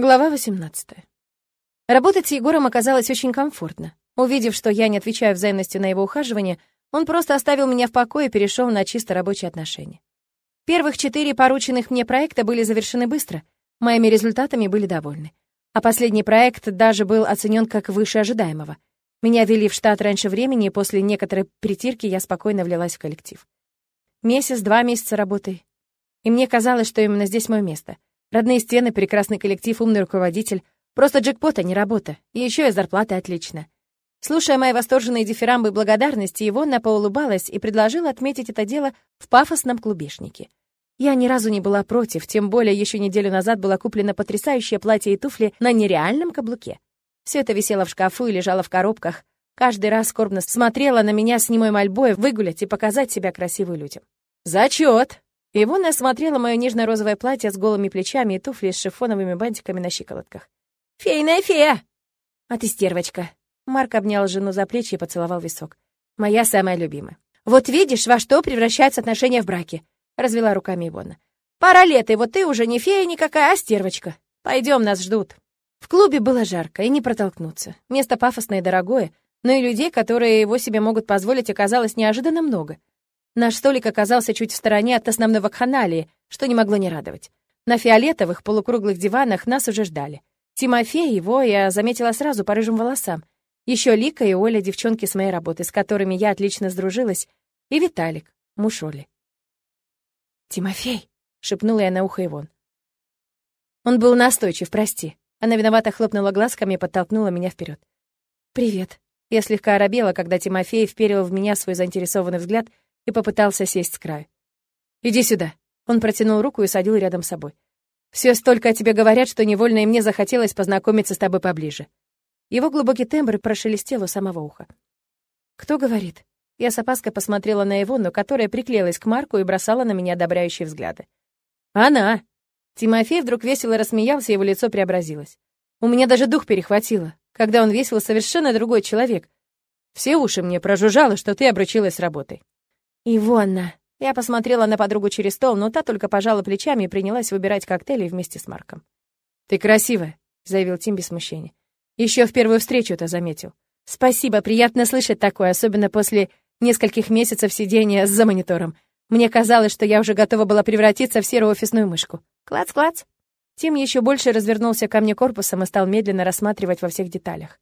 Глава 18. Работать с Егором оказалось очень комфортно. Увидев, что я не отвечаю взаимностью на его ухаживание, он просто оставил меня в покое и перешел на чисто рабочие отношения. Первых четыре порученных мне проекта были завершены быстро, моими результатами были довольны. А последний проект даже был оценен как выше ожидаемого. Меня ввели в штат раньше времени, и после некоторой притирки я спокойно влилась в коллектив. Месяц, два месяца работы. И мне казалось, что именно здесь мое место — Родные стены, прекрасный коллектив, умный руководитель. Просто джекпот, а не работа. И еще и зарплата отлично. Слушая мои восторженные дифирамбы благодарности, Ивонна поулыбалась и предложила отметить это дело в пафосном клубешнике. Я ни разу не была против, тем более еще неделю назад было куплено потрясающее платье и туфли на нереальном каблуке. Все это висело в шкафу и лежало в коробках. Каждый раз скорбно смотрела на меня с немой мольбой выгулять и показать себя красивой людям. «Зачет!» Ивона осмотрела мое нежно-розовое платье с голыми плечами и туфли с шифоновыми бантиками на щиколотках. «Фейная фея!» «А ты стервочка!» Марк обнял жену за плечи и поцеловал висок. «Моя самая любимая». «Вот видишь, во что превращаются отношения в браке!» Развела руками Ивона. «Пара лет, и вот ты уже не фея никакая, а стервочка. Пойдем, нас ждут». В клубе было жарко, и не протолкнуться. Место пафосное и дорогое, но и людей, которые его себе могут позволить, оказалось неожиданно много. Наш столик оказался чуть в стороне от основного кханалии, что не могло не радовать. На фиолетовых полукруглых диванах нас уже ждали. Тимофей его я заметила сразу по рыжим волосам. Еще Лика и Оля, девчонки с моей работы, с которыми я отлично сдружилась, и Виталик, муж Оли. «Тимофей!» — шепнула я на ухо Ивон. Он был настойчив, прости. Она виновато хлопнула глазками и подтолкнула меня вперед. «Привет». Я слегка оробела, когда Тимофей вперил в меня свой заинтересованный взгляд — и попытался сесть с краю. «Иди сюда». Он протянул руку и садил рядом с собой. «Все столько о тебе говорят, что невольно и мне захотелось познакомиться с тобой поближе». Его глубокий тембр прошелестел у самого уха. «Кто говорит?» Я с опаской посмотрела на Ивону, которая приклеилась к Марку и бросала на меня одобряющие взгляды. «Она!» Тимофей вдруг весело рассмеялся, его лицо преобразилось. «У меня даже дух перехватило, когда он весело совершенно другой человек. Все уши мне прожужжало, что ты обручилась с работой». «Ивонна!» Я посмотрела на подругу через стол, но та только пожала плечами и принялась выбирать коктейли вместе с Марком. «Ты красивая», — заявил Тим без смущения. Еще в первую встречу это заметил. «Спасибо, приятно слышать такое, особенно после нескольких месяцев сидения за монитором. Мне казалось, что я уже готова была превратиться в серую офисную мышку. Клац-клац!» Тим еще больше развернулся ко мне корпусом и стал медленно рассматривать во всех деталях.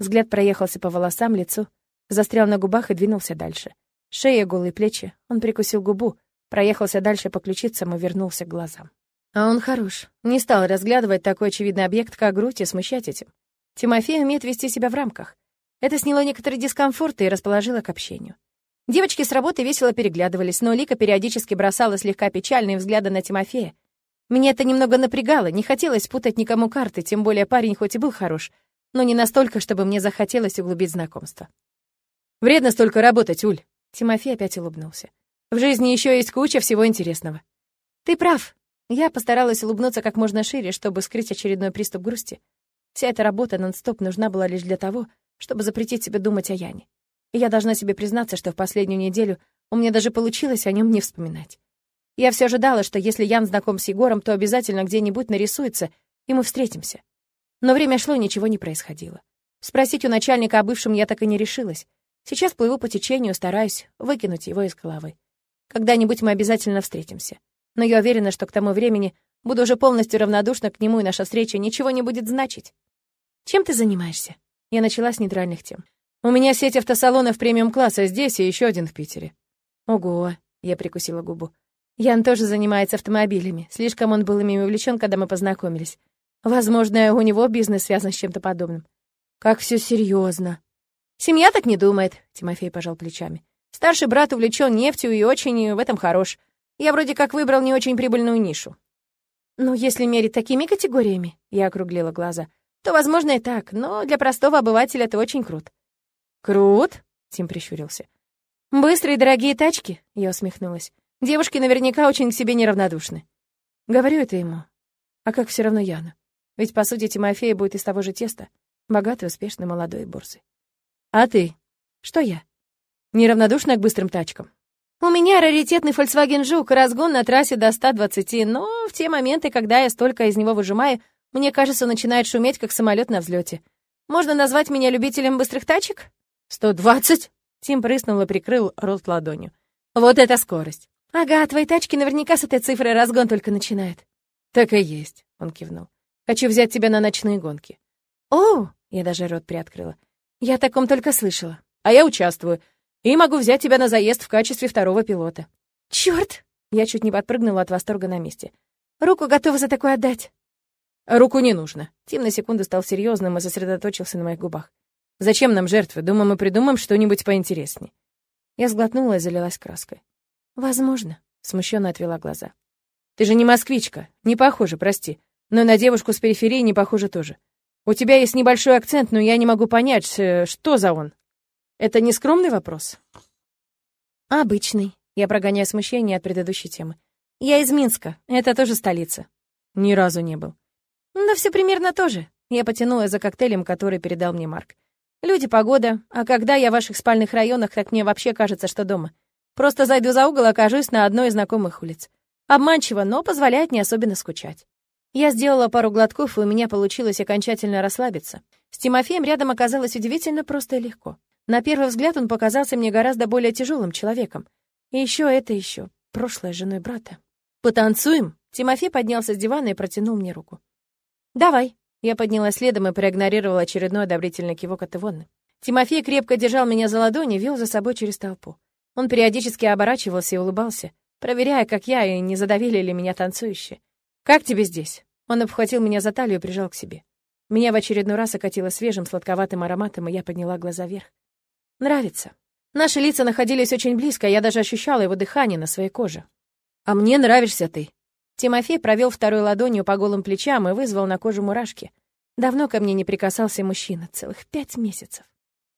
Взгляд проехался по волосам, лицу, застрял на губах и двинулся дальше. Шея, голые плечи. Он прикусил губу, проехался дальше по ключицам и вернулся к глазам. А он хорош. Не стал разглядывать такой очевидный объект, как грудь, и смущать этим. Тимофей умеет вести себя в рамках. Это сняло некоторый дискомфорт и расположило к общению. Девочки с работы весело переглядывались, но Лика периодически бросала слегка печальные взгляды на Тимофея. Меня это немного напрягало, не хотелось путать никому карты, тем более парень хоть и был хорош, но не настолько, чтобы мне захотелось углубить знакомство. «Вредно столько работать, Уль», Тимофей опять улыбнулся. «В жизни еще есть куча всего интересного». «Ты прав». Я постаралась улыбнуться как можно шире, чтобы скрыть очередной приступ грусти. Вся эта работа нон-стоп нужна была лишь для того, чтобы запретить себе думать о Яне. И я должна себе признаться, что в последнюю неделю у меня даже получилось о нем не вспоминать. Я все ожидала, что если Ян знаком с Егором, то обязательно где-нибудь нарисуется, и мы встретимся. Но время шло, ничего не происходило. Спросить у начальника о бывшем я так и не решилась. Сейчас плыву по течению, стараюсь выкинуть его из головы. Когда-нибудь мы обязательно встретимся. Но я уверена, что к тому времени буду уже полностью равнодушна к нему, и наша встреча ничего не будет значить. Чем ты занимаешься? Я начала с нейтральных тем. У меня сеть автосалонов премиум-класса здесь и еще один в Питере. Ого, я прикусила губу. Ян тоже занимается автомобилями. Слишком он был ими увлечен, когда мы познакомились. Возможно, у него бизнес связан с чем-то подобным. Как все серьезно. «Семья так не думает», — Тимофей пожал плечами. «Старший брат увлечен нефтью и очень в этом хорош. Я вроде как выбрал не очень прибыльную нишу». «Ну, если мерить такими категориями», — я округлила глаза, «то, возможно, и так, но для простого обывателя это очень крут». «Крут?» — Тим прищурился. «Быстрые дорогие тачки?» — я усмехнулась. «Девушки наверняка очень к себе неравнодушны». Говорю это ему. А как все равно Яна? Ведь, по сути, Тимофей будет из того же теста. Богатый, успешный, молодой и. А ты? Что я? Неравнодушна к быстрым тачкам. У меня раритетный Volkswagen Жук, разгон на трассе до 120, но в те моменты, когда я столько из него выжимаю, Мне кажется, начинает шуметь, как самолет на взлете. Можно назвать меня любителем быстрых тачек? Сто двадцать? Тим прыснул и прикрыл рот ладонью. Вот это скорость. Ага, твои тачки наверняка с этой цифрой разгон только начинает. Так и есть, он кивнул. Хочу взять тебя на ночные гонки. О, я даже рот приоткрыла. Я о таком только слышала. А я участвую. И могу взять тебя на заезд в качестве второго пилота. Черт! Я чуть не подпрыгнула от восторга на месте. Руку готова за такое отдать. Руку не нужно. Тим на секунду стал серьезным и сосредоточился на моих губах. Зачем нам жертвы? Думаю, мы придумаем что-нибудь поинтереснее. Я сглотнула и залилась краской. Возможно, смущенно отвела глаза. Ты же не москвичка, не похожа, прости. Но на девушку с периферии не похожа тоже. У тебя есть небольшой акцент, но я не могу понять, э, что за он. Это не скромный вопрос? Обычный. Я прогоняю смущение от предыдущей темы. Я из Минска, это тоже столица. Ни разу не был. Да все примерно то же. Я потянула за коктейлем, который передал мне Марк. Люди, погода. А когда я в ваших спальных районах, так мне вообще кажется, что дома. Просто зайду за угол, окажусь на одной из знакомых улиц. Обманчиво, но позволяет не особенно скучать. Я сделала пару глотков, и у меня получилось окончательно расслабиться. С Тимофеем рядом оказалось удивительно просто и легко. На первый взгляд он показался мне гораздо более тяжелым человеком. И еще это еще прошлое женой брата. «Потанцуем?» Тимофей поднялся с дивана и протянул мне руку. «Давай». Я поднялась следом и проигнорировала очередной одобрительный кивок от Ивонны. Тимофей крепко держал меня за ладони и вел за собой через толпу. Он периодически оборачивался и улыбался, проверяя, как я, и не задавили ли меня танцующие. «Как тебе здесь?» Он обхватил меня за талию и прижал к себе. Меня в очередной раз окатило свежим сладковатым ароматом, и я подняла глаза вверх. «Нравится». Наши лица находились очень близко, я даже ощущала его дыхание на своей коже. «А мне нравишься ты», Тимофей провел второй ладонью по голым плечам и вызвал на кожу мурашки. Давно ко мне не прикасался мужчина, целых пять месяцев.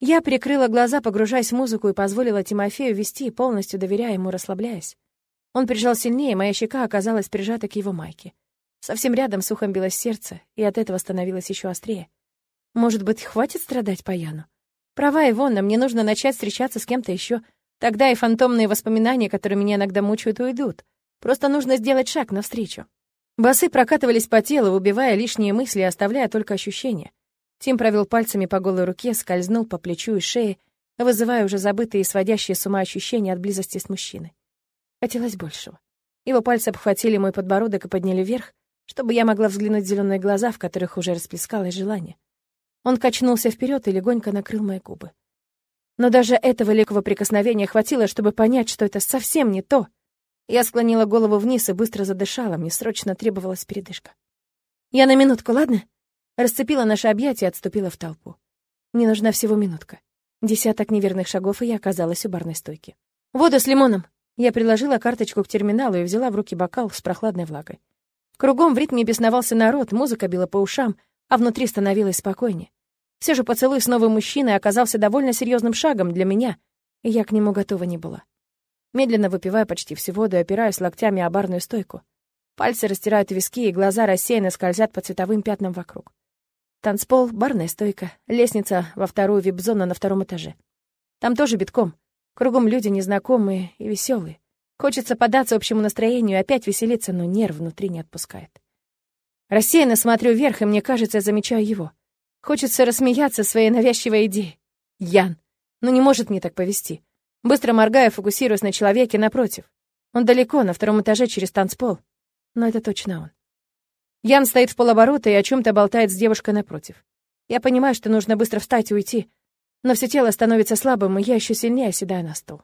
Я прикрыла глаза, погружаясь в музыку, и позволила Тимофею вести, полностью доверяя ему, расслабляясь. Он прижал сильнее, моя щека оказалась прижата к его майке. Совсем рядом с ухом билось сердце, и от этого становилось еще острее. Может быть, хватит страдать по Яну? Права Ивона, мне нужно начать встречаться с кем-то еще. Тогда и фантомные воспоминания, которые меня иногда мучают, уйдут. Просто нужно сделать шаг навстречу. Басы прокатывались по телу, убивая лишние мысли и оставляя только ощущения. Тим провел пальцами по голой руке, скользнул по плечу и шее, вызывая уже забытые и сводящие с ума ощущения от близости с мужчиной. Хотелось большего. Его пальцы обхватили мой подбородок и подняли вверх, чтобы я могла взглянуть в зеленые глаза, в которых уже расплескалось желание. Он качнулся вперед и легонько накрыл мои губы. Но даже этого легкого прикосновения хватило, чтобы понять, что это совсем не то — я склонила голову вниз и быстро задышала, мне срочно требовалась передышка. «Я на минутку, ладно?» Расцепила наши объятия и отступила в толпу. Мне нужна всего минутка. Десяток неверных шагов, и я оказалась у барной стойки. «Воду с лимоном!» Я приложила карточку к терминалу и взяла в руки бокал с прохладной влагой. Кругом в ритме бесновался народ, музыка била по ушам, а внутри становилось спокойнее. Все же поцелуй с новым мужчиной оказался довольно серьезным шагом для меня, и я к нему готова не была. Медленно выпивая почти всю воду и опираюсь локтями о барную стойку. Пальцы растирают виски, и глаза рассеянно скользят по цветовым пятнам вокруг. Танцпол, барная стойка, лестница во вторую вип-зону на втором этаже. Там тоже битком. Кругом люди незнакомые и веселые. Хочется податься общему настроению и опять веселиться, но нерв внутри не отпускает. Рассеянно смотрю вверх, и мне кажется, я замечаю его. Хочется рассмеяться своей навязчивой идеей. Ян. Ну не может мне так повести. Быстро моргая, фокусируясь на человеке напротив. Он далеко, на втором этаже через танцпол. Но это точно он. Ян стоит в полоборота и о чем то болтает с девушкой напротив. Я понимаю, что нужно быстро встать и уйти, но все тело становится слабым, и я еще сильнее оседаю на стол.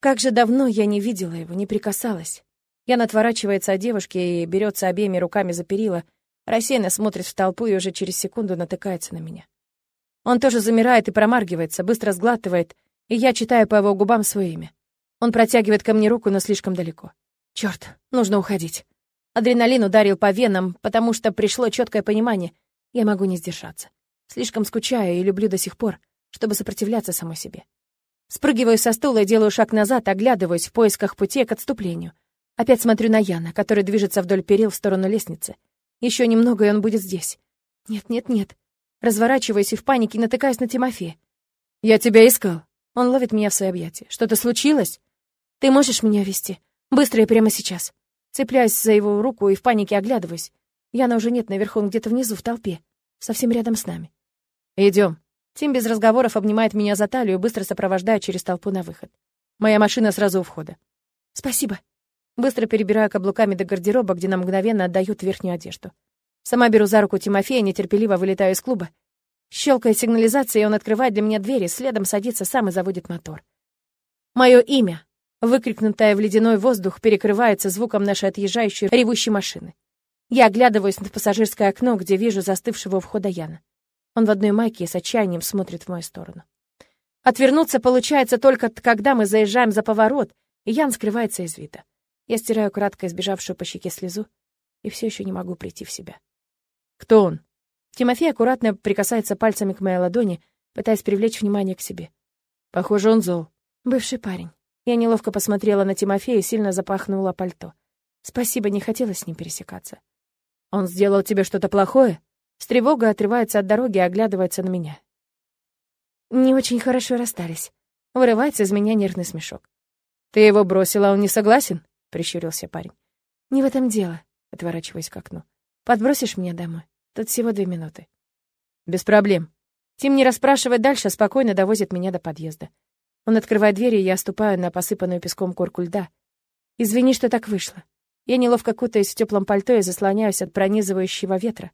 Как же давно я не видела его, не прикасалась. Ян отворачивается от девушки и берется обеими руками за перила, рассеянно смотрит в толпу и уже через секунду натыкается на меня. Он тоже замирает и промаргивается, быстро сглатывает — и я читаю по его губам свое имя. Он протягивает ко мне руку, но слишком далеко. Черт, нужно уходить. Адреналин ударил по венам, потому что пришло четкое понимание. Я могу не сдержаться. Слишком скучаю и люблю до сих пор, чтобы сопротивляться самой себе. Спрыгиваю со стула и делаю шаг назад, оглядываюсь в поисках пути к отступлению. Опять смотрю на Яна, который движется вдоль перил в сторону лестницы. Еще немного, и он будет здесь. Нет, нет, нет. Разворачиваюсь и в панике натыкаюсь на Тимофея. «Я тебя искал», он ловит меня в свои объятия. «Что-то случилось? Ты можешь меня вести? Быстро и прямо сейчас». Цепляюсь за его руку и в панике оглядываюсь. Яна уже нет наверху, он где-то внизу, в толпе. Совсем рядом с нами. Идем. Тим без разговоров обнимает меня за талию и быстро сопровождает через толпу на выход. Моя машина сразу у входа. Спасибо. Быстро перебираю каблуками до гардероба, где нам мгновенно отдают верхнюю одежду. Сама беру за руку Тимофея, нетерпеливо вылетаю из клуба. Сигнализация, и он открывает для меня двери, следом садится сам и заводит мотор. Мое имя, выкрикнутое в ледяной воздух, перекрывается звуком нашей отъезжающей ревущей машины. Я оглядываюсь на пассажирское окно, где вижу застывшего у входа Яна. Он в одной майке и с отчаянием смотрит в мою сторону. Отвернуться получается только когда мы заезжаем за поворот, и Ян скрывается из вида. Я стираю кратко избежавшую по щеке слезу и все еще не могу прийти в себя. «Кто он?» Тимофей аккуратно прикасается пальцами к моей ладони, пытаясь привлечь внимание к себе. Похоже, он зол. Бывший парень. Я неловко посмотрела на Тимофея и сильно запахнула пальто. Спасибо, не хотелось с ним пересекаться. Он сделал тебе что-то плохое? С тревогой отрывается от дороги и оглядывается на меня. Не очень хорошо расстались. Вырывается из меня нервный смешок. Ты его бросила, он не согласен? Прищурился парень. Не в этом дело, отворачиваясь к окну. Подбросишь меня домой? Тут всего две минуты. Без проблем. Тим не расспрашивает дальше, спокойно довозит меня до подъезда. Он открывает дверь, и я ступаю на посыпанную песком корку льда. Извини, что так вышло. Я неловко кутаюсь в теплом пальто и заслоняюсь от пронизывающего ветра.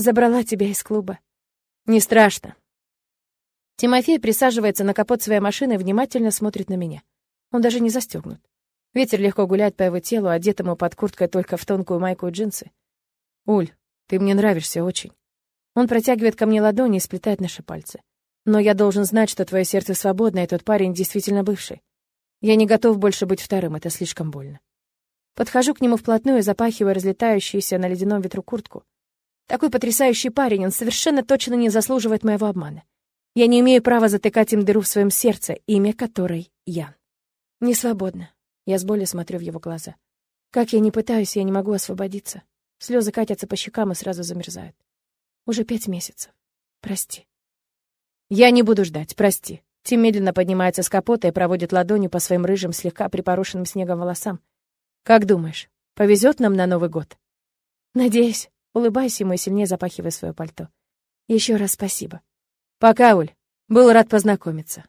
Забрала тебя из клуба. Не страшно. Тимофей присаживается на капот своей машины и внимательно смотрит на меня. Он даже не застегнут. Ветер легко гуляет по его телу, одетому под курткой только в тонкую майку и джинсы. «Уль, ты мне нравишься очень». Он протягивает ко мне ладони и сплетает наши пальцы. «Но я должен знать, что твое сердце свободно, и тот парень действительно бывший. Я не готов больше быть вторым, это слишком больно». Подхожу к нему вплотную, запахивая разлетающуюся на ледяном ветру куртку. Такой потрясающий парень, он совершенно точно не заслуживает моего обмана. Я не имею права затыкать им дыру в своем сердце, имя которой Ян. Не свободна. Я с болью смотрю в его глаза. Как я не пытаюсь, я не могу освободиться. Слезы катятся по щекам и сразу замерзают. Уже пять месяцев. Прости. Я не буду ждать, прости. Тим медленно поднимается с капота и проводит ладонью по своим рыжим, слегка припорошенным снегом волосам. Как думаешь, повезет нам на Новый год? Надеюсь. Улыбайся ему и сильнее запахивая свое пальто. Еще раз спасибо. Пока, Уль. Был рад познакомиться.